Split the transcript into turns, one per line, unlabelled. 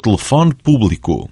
telefone público.